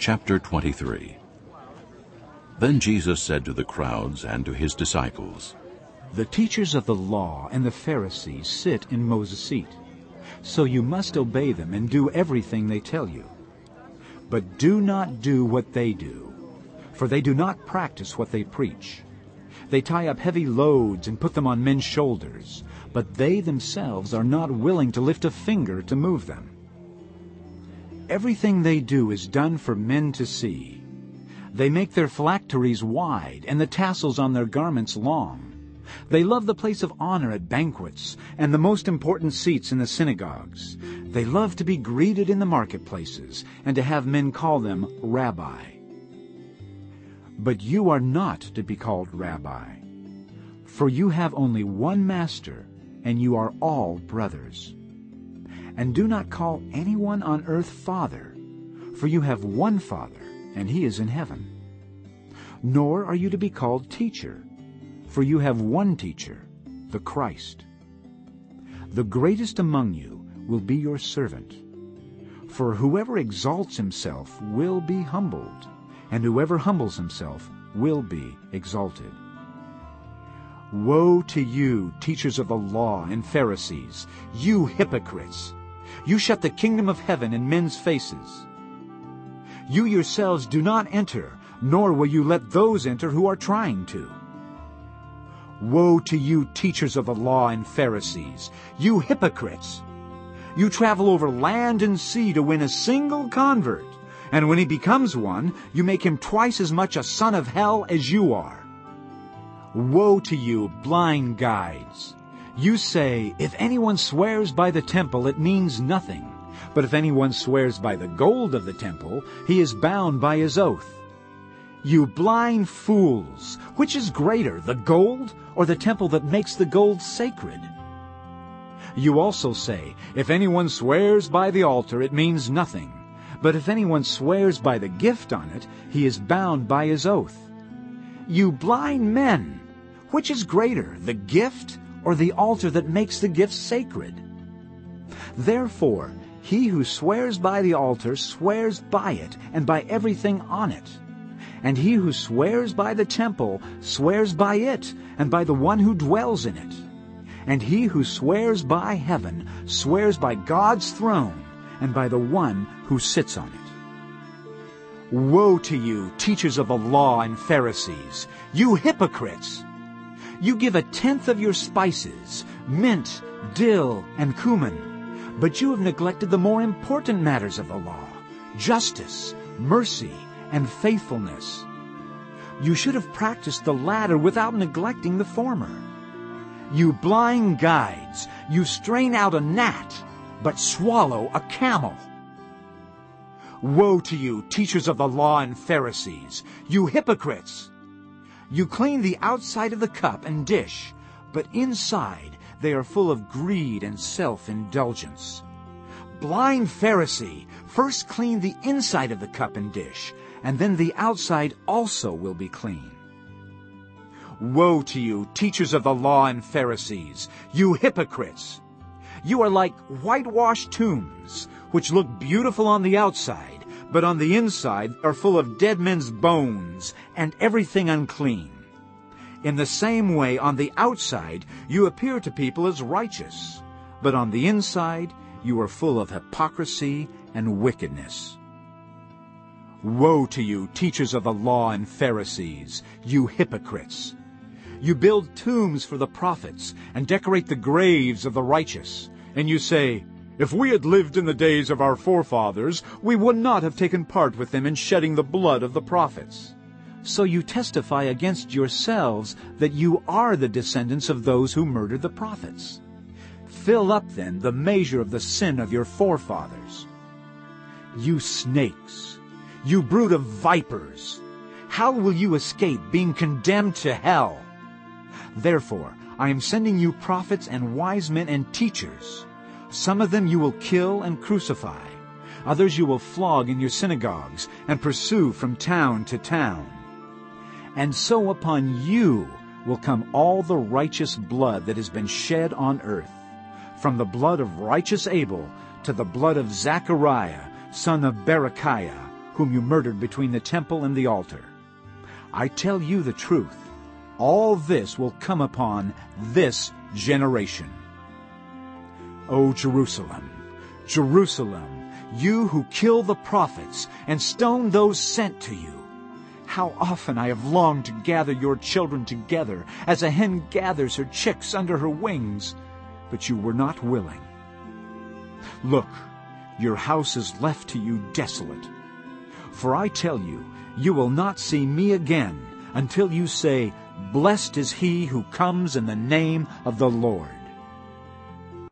Chapter 23 Then Jesus said to the crowds and to his disciples, The teachers of the law and the Pharisees sit in Moses' seat. So you must obey them and do everything they tell you. But do not do what they do, for they do not practice what they preach. They tie up heavy loads and put them on men's shoulders, but they themselves are not willing to lift a finger to move them. Everything they do is done for men to see. They make their phylacteries wide and the tassels on their garments long. They love the place of honor at banquets and the most important seats in the synagogues. They love to be greeted in the marketplaces and to have men call them Rabbi. But you are not to be called Rabbi, for you have only one master, and you are all brothers. And do not call anyone on earth Father, for you have one Father, and he is in heaven. Nor are you to be called Teacher, for you have one Teacher, the Christ. The greatest among you will be your servant. For whoever exalts himself will be humbled, and whoever humbles himself will be exalted. Woe to you, teachers of the law and Pharisees, you hypocrites! You shut the kingdom of heaven in men's faces. You yourselves do not enter, nor will you let those enter who are trying to. Woe to you, teachers of the law and Pharisees, you hypocrites! You travel over land and sea to win a single convert, and when he becomes one, you make him twice as much a son of hell as you are. Woe to you, blind guides! You say, if anyone swears by the temple, it means nothing. But if anyone swears by the gold of the temple, he is bound by his oath. You blind fools! Which is greater, the gold or the temple that makes the gold sacred? You also say, if anyone swears by the altar, it means nothing. But if anyone swears by the gift on it, he is bound by his oath. You blind men! Which is greater, the gift or the altar that makes the gift sacred? Therefore, he who swears by the altar swears by it and by everything on it. And he who swears by the temple swears by it and by the one who dwells in it. And he who swears by heaven swears by God's throne and by the one who sits on it. Woe to you, teachers of the law and Pharisees, you hypocrites! You give a tenth of your spices, mint, dill, and cumin, but you have neglected the more important matters of the law, justice, mercy, and faithfulness. You should have practiced the latter without neglecting the former. You blind guides, you strain out a gnat, but swallow a camel. Woe to you, teachers of the law and Pharisees, you hypocrites! You clean the outside of the cup and dish, but inside they are full of greed and self-indulgence. Blind Pharisee, first clean the inside of the cup and dish, and then the outside also will be clean. Woe to you, teachers of the law and Pharisees, you hypocrites! You are like whitewashed tombs, which look beautiful on the outside, but on the inside are full of dead men's bones and everything unclean. In the same way, on the outside, you appear to people as righteous, but on the inside, you are full of hypocrisy and wickedness. Woe to you, teachers of the law and Pharisees, you hypocrites! You build tombs for the prophets and decorate the graves of the righteous. And you say, If we had lived in the days of our forefathers, we would not have taken part with them in shedding the blood of the prophets. So you testify against yourselves that you are the descendants of those who murdered the prophets. Fill up then the measure of the sin of your forefathers. You snakes! You brood of vipers! How will you escape being condemned to hell? Therefore, I am sending you prophets and wise men and teachers. Some of them you will kill and crucify. Others you will flog in your synagogues and pursue from town to town. And so upon you will come all the righteous blood that has been shed on earth, from the blood of righteous Abel to the blood of Zechariah, son of Berechiah, whom you murdered between the temple and the altar. I tell you the truth, all this will come upon this generation. O Jerusalem, Jerusalem, you who kill the prophets and stone those sent to you. How often I have longed to gather your children together as a hen gathers her chicks under her wings, but you were not willing. Look, your house is left to you desolate. For I tell you, you will not see me again until you say, Blessed is he who comes in the name of the Lord.